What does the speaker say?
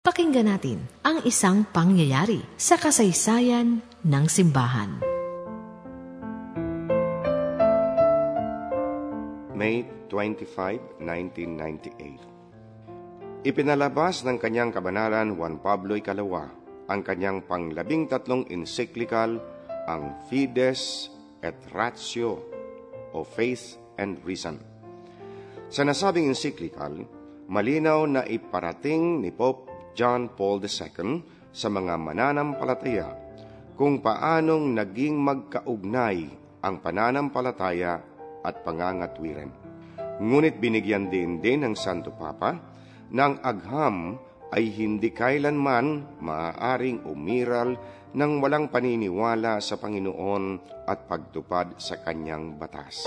Pakinggan natin ang isang pangyayari sa kasaysayan ng simbahan. May 25, 1998 Ipinalabas ng kanyang kabanalan Juan Pablo Ikalawa ang kanyang panglabing tatlong encyclical ang Fides et Ratio o Faith and Reason. Sa nasabing encyclical, malinaw na iparating ni Pope John Paul II sa mga mananampalataya kung paanong naging magkaugnay ang pananampalataya at pangangatwiran. Ngunit binigyan din din ng Santo Papa ng agham ay hindi kailanman maaaring umiral ng walang paniniwala sa Panginoon at pagtupad sa kanyang batas.